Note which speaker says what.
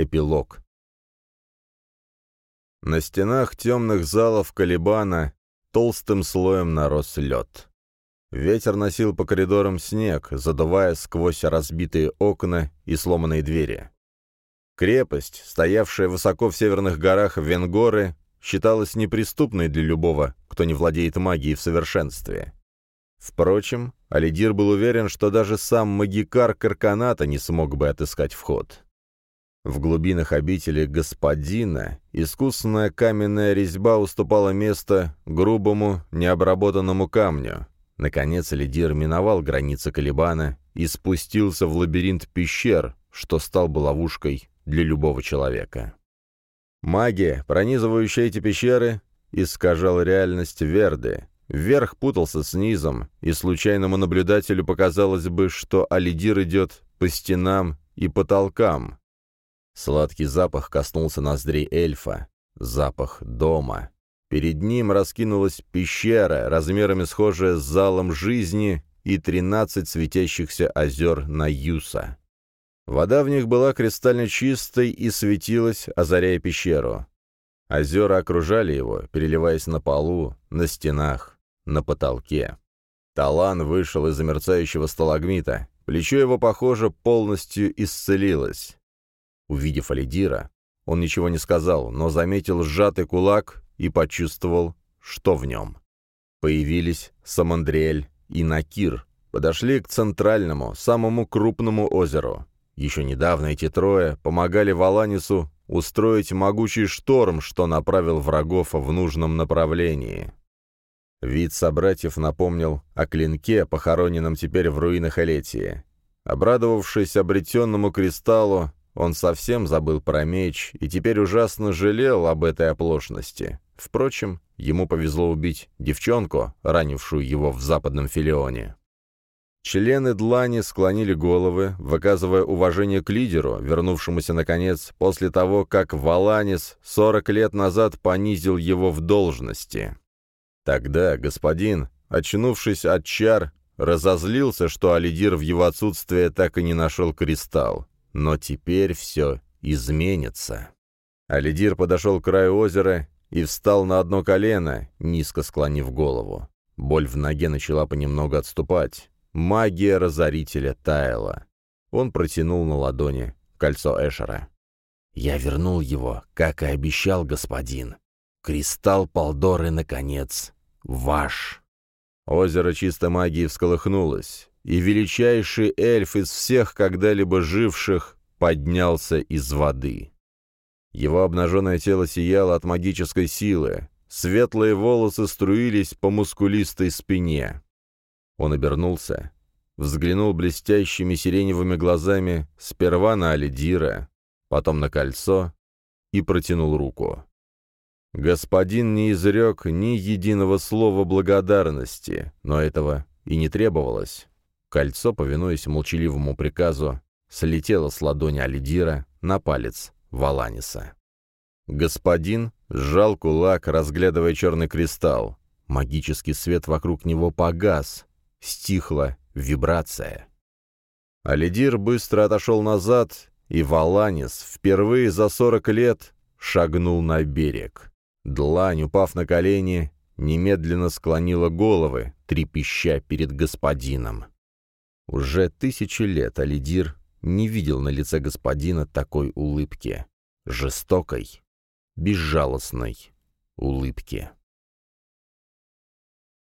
Speaker 1: Эпилог. На стенах темных залов Калибана толстым слоем нарос лед. Ветер носил по коридорам снег, задувая сквозь разбитые окна и сломанные двери. Крепость, стоявшая высоко в северных горах Венгоры, считалась неприступной для любого, кто не владеет магией в совершенстве. Впрочем, Алидир был уверен, что даже сам магикар Карканата не смог бы отыскать вход. В глубинах обители господина искусная каменная резьба уступала место грубому, необработанному камню. Наконец Лидир миновал границы Калибана и спустился в лабиринт пещер, что стал бы ловушкой для любого человека. Магия, пронизывающая эти пещеры, искажала реальность Верды. Вверх путался с низом, и случайному наблюдателю показалось бы, что Алидир идет по стенам и потолкам. Сладкий запах коснулся ноздрей эльфа. Запах дома. Перед ним раскинулась пещера, размерами схожая с залом жизни, и тринадцать светящихся озер на Юса. Вода в них была кристально чистой и светилась, озаряя пещеру. Озера окружали его, переливаясь на полу, на стенах, на потолке. Талан вышел из замерцающего сталагмита. Плечо его, похоже, полностью исцелилось. Увидев Алидира, он ничего не сказал, но заметил сжатый кулак и почувствовал, что в нем. Появились Самандриэль и Накир, подошли к центральному, самому крупному озеру. Еще недавно эти трое помогали Валанису устроить могучий шторм, что направил врагов в нужном направлении. Вид собратьев напомнил о клинке, похороненном теперь в руинах Элетии. Обрадовавшись обретенному кристаллу, он совсем забыл про меч и теперь ужасно жалел об этой оплошности. Впрочем, ему повезло убить девчонку, ранившую его в западном филионе. Члены Длани склонили головы, выказывая уважение к лидеру, вернувшемуся, наконец, после того, как Валанис 40 лет назад понизил его в должности. Тогда господин, очнувшись от чар, разозлился, что Алидир в его отсутствие так и не нашел кристалл. Но теперь все изменится. Алидир подошел к краю озера и встал на одно колено, низко склонив голову. Боль в ноге начала понемногу отступать. Магия разорителя таяла. Он протянул на ладони кольцо Эшера. «Я вернул его, как и обещал господин. Кристалл Полдоры, наконец, ваш». Озеро чистой магии всколыхнулось, и величайший эльф из всех когда-либо живших поднялся из воды. Его обнаженное тело сияло от магической силы, светлые волосы струились по мускулистой спине. Он обернулся, взглянул блестящими сиреневыми глазами сперва на Алидира, потом на кольцо и протянул руку. Господин не изрек ни единого слова благодарности, но этого и не требовалось. Кольцо, повинуясь молчаливому приказу, слетело с ладони Алидира на палец Валаниса. Господин сжал кулак, разглядывая черный кристалл. Магический свет вокруг него погас, Стихла вибрация. Алидир быстро отошел назад, и Валанис впервые за сорок лет шагнул на берег. Длань, упав на колени, немедленно склонила головы, трепеща перед господином. Уже тысячи лет Алидир не видел на лице господина такой улыбки. Жестокой, безжалостной улыбки.